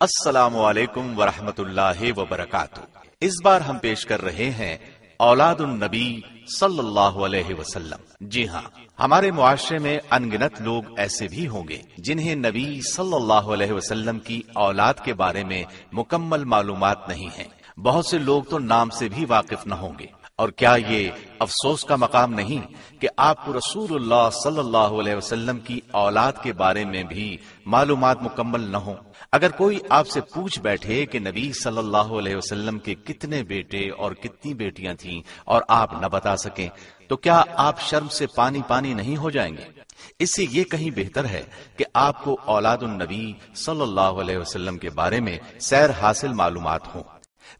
السلام علیکم ورحمۃ اللہ وبرکاتہ۔ اس بار ہم پیش کر رہے ہیں اولاد النبی صلی اللہ علیہ وسلم۔ جی ہاں ہمارے معاشرے میں انگنت لوگ ایسے بھی ہوں گے جنہیں نبی صلی اللہ علیہ وسلم کی اولاد کے بارے میں مکمل معلومات نہیں ہیں۔ بہت سے لوگ تو نام سے بھی واقف نہ ہوں گے۔ اور کیا یہ افسوس کا مقام نہیں کہ آپ کو رسول اللہ صلی اللہ علیہ وسلم کی اولاد کے بارے میں بھی معلومات مکمل نہ ہوں؟ اگر کوئی آپ سے پوچھ بیٹھے کہ نبی صلی اللہ علیہ وسلم کے کتنے بیٹے اور کتنی بیٹیاں تھیں اور آپ نہ بتا سکیں، تو کیا آپ شرم سے پانی پانی نہیں ہو جائیں گے؟ اس سے یہ کہیں بہتر ہے کہ آپ کو اولاد النبی صلی اللہ علیہ وسلم کے بارے میں سیر حاصل معلومات ہوں۔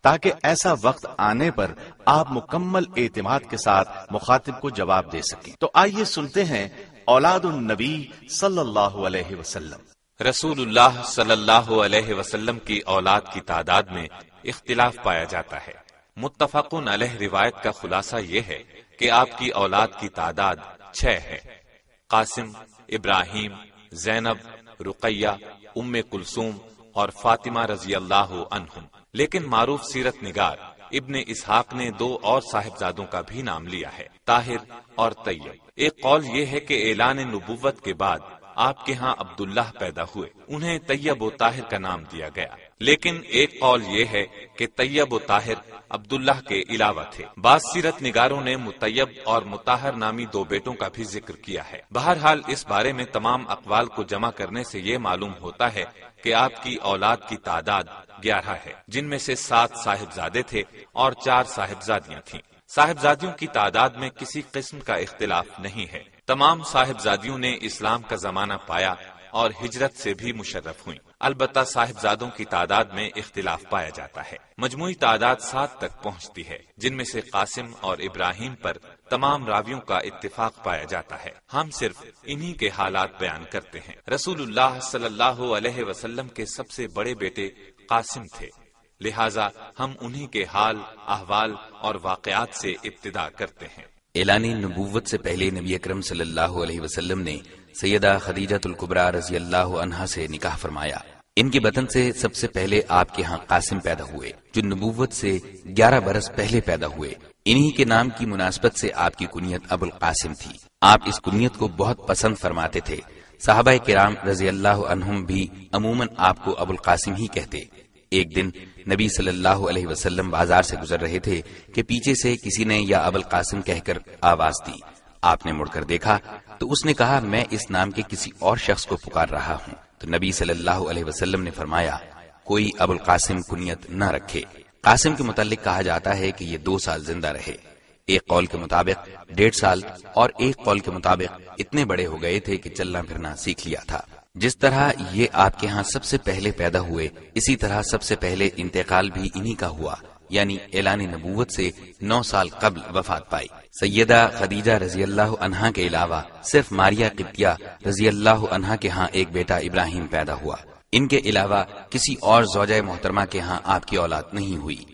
تاکہ ایسا وقت آنے پر آپ مکمل اعتماد کے ساتھ مخاطب کو جواب دے سکیں۔ تو آئیے سنتے ہیں اولاد النبی صلی اللہ علیہ وسلم۔ رسول اللہ صلی اللہ علیہ وسلم کی اولاد کی تعداد میں اختلاف پایا جاتا ہے۔ متفق علیہ روایت کا خلاصہ یہ ہے کہ آپ کی اولاد کی تعداد چھ ہے۔ قاسم ابراہیم زینب رقیہ ام کلثوم اور فاطمہ رضی اللہ عنہم۔ لیکن معروف سیرت نگار ابن اسحاق نے دو اور صاحبزادوں کا بھی نام لیا ہے، طاہر اور طیب۔ ایک قول یہ ہے کہ اعلان نبوت کے بعد آپ کے ہاں عبداللہ پیدا ہوئے، انہیں طیب و طاہر کا نام دیا گیا۔ لیکن ایک قول یہ ہے کہ طیب و طاہر عبداللہ کے علاوہ تھے۔ بعض سیرت نگاروں نے متیب اور متاہر نامی دو بیٹوں کا بھی ذکر کیا ہے۔ بہرحال، اس بارے میں تمام اقوال کو جمع کرنے سے یہ معلوم ہوتا ہے کہ آپ کی اولاد کی تعداد گیارہ ہے، جن میں سے سات صاحبزادے تھے اور چار صاحبزادیاں تھیں۔ صاحبزادیوں کی تعداد میں کسی قسم کا اختلاف نہیں ہے۔ تمام صاحبزادیوں نے اسلام کا زمانہ پایا اور ہجرت سے بھی مشرف ہوئی البتہ صاحبزادوں کی تعداد میں اختلاف پایا جاتا ہے۔ مجموعی تعداد سات تک پہنچتی ہے، جن میں سے قاسم اور ابراہیم پر تمام راویوں کا اتفاق پایا جاتا ہے۔ ہم صرف انہی کے حالات بیان کرتے ہیں۔ رسول اللہ صلی اللہ علیہ وسلم کے سب سے بڑے بیٹے قاسم تھے۔ لہٰذا ہم انہی کے حال، احوال اور واقعات سے ابتدا کرتے ہیں۔ اعلان نبوت سے پہلے نبی اکرم صلی اللہ علیہ وسلم نے سیدہ خدیجت القبرا رضی اللہ عنہا سے نکاح فرمایا۔ ان کے بطن سے سب سے پہلے آپ کے ہاں قاسم پیدا ہوئے، جو نبوت سے گیارہ برس پہلے پیدا ہوئے۔ انہی کے نام کی مناسبت سے آپ کی کنیت ابو القاسم تھی۔ آپ اس کنیت کو بہت پسند فرماتے تھے۔ صحابہ کرام رضی اللہ عنہم بھی عموماً آپ کو ابو القاسم ہی کہتے۔ ایک دن نبی صلی اللہ علیہ وسلم بازار سے گزر رہے تھے کہ پیچھے سے کسی نے یا ابو القاسم کہہ کر آواز دی۔ آپ نے مڑ کر دیکھا تو اس نے کہا، میں اس نام کے کسی اور شخص کو پکار رہا ہوں۔ تو نبی صلی اللہ علیہ وسلم نے فرمایا، کوئی ابو القاسم کنیت نہ رکھے۔ قاسم کے متعلق کہا جاتا ہے کہ یہ دو سال زندہ رہے۔ ایک قول کے مطابق ڈیڑھ سال اور ایک قول کے مطابق اتنے بڑے ہو گئے تھے کہ چلنا پھرنا سیکھ لیا تھا۔ جس طرح یہ آپ کے ہاں سب سے پہلے پیدا ہوئے، اسی طرح سب سے پہلے انتقال بھی انہی کا ہوا۔ یعنی اعلان نبوت سے نو سال قبل وفات پائی۔ سیدہ خدیجہ رضی اللہ عنہا کے علاوہ صرف ماریا قبطیہ رضی اللہ عنہا کے ہاں ایک بیٹا ابراہیم پیدا ہوا۔ ان کے علاوہ کسی اور زوجہ محترمہ کے ہاں آپ کی اولاد نہیں ہوئی۔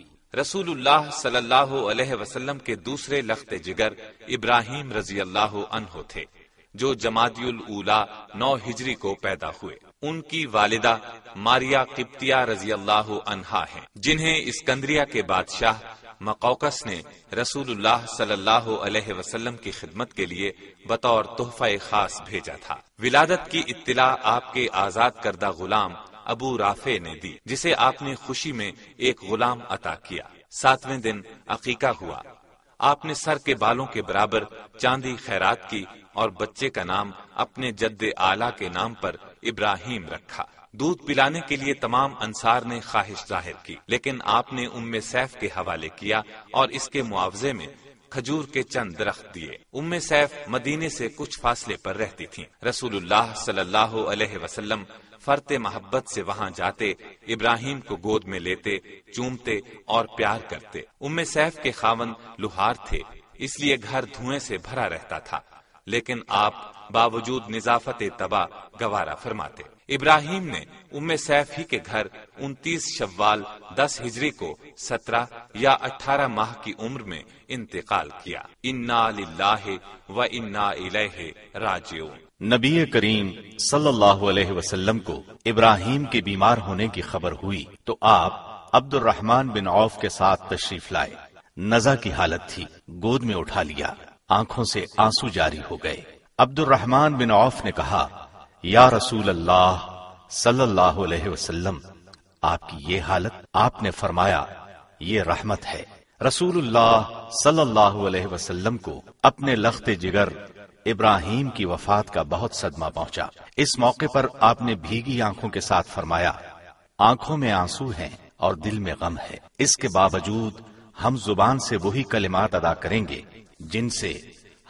رسول اللہ صلی اللہ علیہ وسلم کے دوسرے لخت جگر ابراہیم رضی اللہ عنہ تھے، جو جماعتی الاولا نو ہجری کو پیدا ہوئے۔ ان کی والدہ ماریا قبطیہ رضی اللہ عنہا ہیں، جنہیں اسکندریہ کے بادشاہ مقوقس نے رسول اللہ صلی اللہ علیہ وسلم کی خدمت کے لیے بطور تحفہ خاص بھیجا تھا۔ ولادت کی اطلاع آپ کے آزاد کردہ غلام ابو رافع نے دی، جسے آپ نے خوشی میں ایک غلام عطا کیا۔ ساتویں دن عقیقہ ہوا۔ آپ نے سر کے بالوں کے برابر چاندی خیرات کی اور بچے کا نام اپنے جد آلہ کے نام پر ابراہیم رکھا۔ دودھ پلانے کے لیے تمام انصار نے خواہش ظاہر کی، لیکن آپ نے ام سیف کے حوالے کیا اور اس کے معاوضے میں کھجور کے چند درخت دیے۔ ام سیف مدینے سے کچھ فاصلے پر رہتی تھیں۔ رسول اللہ صلی اللہ علیہ وسلم فرت محبت سے وہاں جاتے، ابراہیم کو گود میں لیتے، چومتے اور پیار کرتے۔ ام سیف کے خاون لوہار تھے، اس لیے گھر دھوئیں سے بھرا رہتا تھا۔ لیکن آپ باوجود نظافت تباہ گوارا فرماتے۔ ابراہیم نے ام سیف ہی کے گھر انتیس شوال دس ہجری کو سترہ یا اٹھارہ ماہ کی عمر میں انتقال کیا۔ انا للہ و انا الیہ راجعون۔ نبی کریم صلی اللہ علیہ وسلم کو ابراہیم کے بیمار ہونے کی خبر ہوئی تو آپ عبد الرحمان بن عوف کے ساتھ تشریف لائے۔ نزا کی حالت تھی، گود میں اٹھا لیا۔ آنکھوں سے آنسو جاری ہو گئے۔ عبد الرحمان بن عوف نے کہا، یا رسول اللہ صلی اللہ علیہ وسلم، آپ کی یہ حالت آپ نے فرمایا، یہ رحمت ہے۔ رسول اللہ صلی اللہ علیہ وسلم کو اپنے لخت جگر ابراہیم کی وفات کا بہت صدمہ پہنچا۔ اس موقع پر آپ نے بھیگی آنکھوں کے ساتھ فرمایا، آنکھوں میں آنسو ہیں اور دل میں غم ہے۔ اس کے باوجود ہم زبان سے وہی کلمات ادا کریں گے۔ جن سے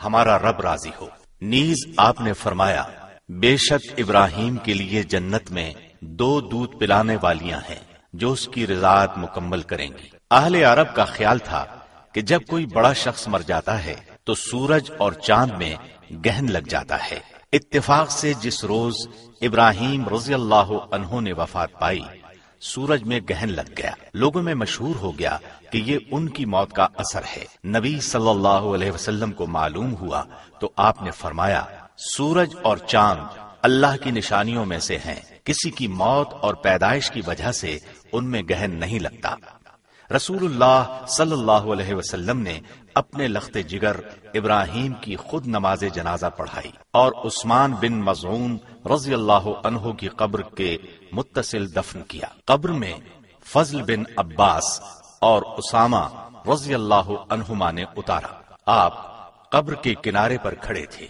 ہمارا رب راضی ہو۔ نیز آپ نے فرمایا، بے شک ابراہیم کے لیے جنت میں دو دودھ پلانے والیاں ہیں جو اس کی رضاعت مکمل کریں گی۔ اہل عرب کا خیال تھا کہ جب کوئی بڑا شخص مر جاتا ہے تو سورج اور چاند میں گہن لگ جاتا ہے۔ اتفاق سے جس روز ابراہیم رضی اللہ عنہ نے وفات پائی سورج میں گہن لگ گیا۔ لوگوں میں مشہور ہو گیا کہ یہ ان کی موت کا اثر ہے۔ نبی صلی اللہ علیہ وسلم کو معلوم ہوا تو آپ نے فرمایا، سورج اور چاند اللہ کی نشانیوں میں سے ہیں۔ کسی کی موت اور پیدائش کی وجہ سے ان میں گہن نہیں لگتا۔ رسول اللہ صلی اللہ علیہ وسلم نے اپنے لخت جگر ابراہیم کی خود نماز جنازہ پڑھائی اور عثمان بن مضعون رضی اللہ عنہ کی قبر کے متصل دفن کیا۔ قبر میں فضل بن عباس اور اسامہ رضی اللہ عنہما نے اتارا۔ آپ قبر کے کنارے پر کھڑے تھے۔